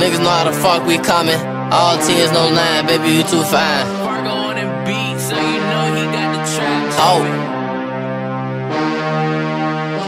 Niggas know how the fuck we coming. All tears, no line, baby, you too fine. Fargo on the beat, so you know he got the track. Oh.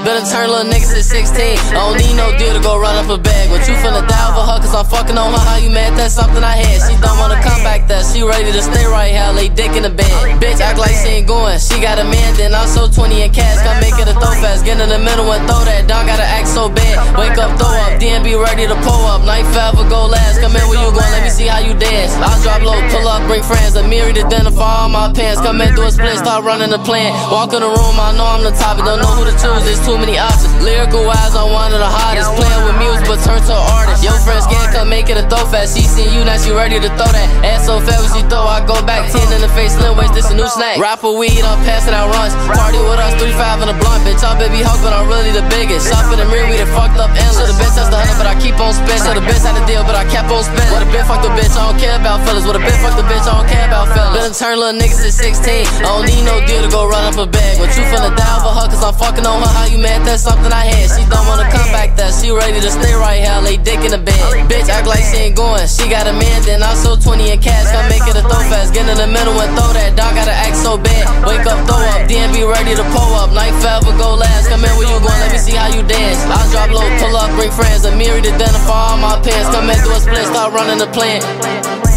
Better turn little niggas at 16. I don't need no deal to go run up a bag. But you finna die over her, cause I'm fucking on her. How you mad? That's something I had. She don't wanna come back there. She ready to stay right here, lay dick in the bed. Bitch act like she ain't going. She got a man, then also 20 in cash. Come make it a throw fast. Get in the middle and throw that. Dog gotta act so bad. Wake up, throw up. Then be ready to pull up. Night forever, go last. Come in where you going, let me see how you dance. I drop low, pull up, bring friends. A mirror to dinner for all my pants. Come in, do a split, start running the plan. Walk in the room, I know I'm the topic. Don't know who to choose, there's too many options. Lyrical wise, I'm one of the hottest. Playing with music, but turn to artist. Your friends can't come make it a throw fast. She seen you, now she ready to throw that. Ass so fat when she throw, I go back 10 in the face, slim waist, this a new snack. Rapper weed, I'm passing out runs. Party with us, 35 in a blunt, bitch. I'm baby Hulk, but I'm really the biggest. Shop in the mirror, we the fucked up endless. Should've been touched the hundred, but I keep on spending. Should've been signed a deal, but I kept on spending. Would've been fucked the bitch, I don't care about fellas. Would've been fucked the bitch, I don't care about fellas. Been turn little niggas at 16. I don't need no deal to go run up a bag. But you finna die for her, cause I'm fucking on her. How you mad? That's something I had. She don't wanna come back there. She ready to stay right here, lay dick in the bed. Bitch act like she ain't going. She got a man, then also 20 in cash. Come fast. Get in the middle and throw that. Dog gotta act so bad. Wake up, throw up. Then ready to pull up. Night forever, go last. Come in where you going, let me see how you dance. I drop low, pull up, bring friends. A mirror to for all my pants. Come in, do a split, start running the plan.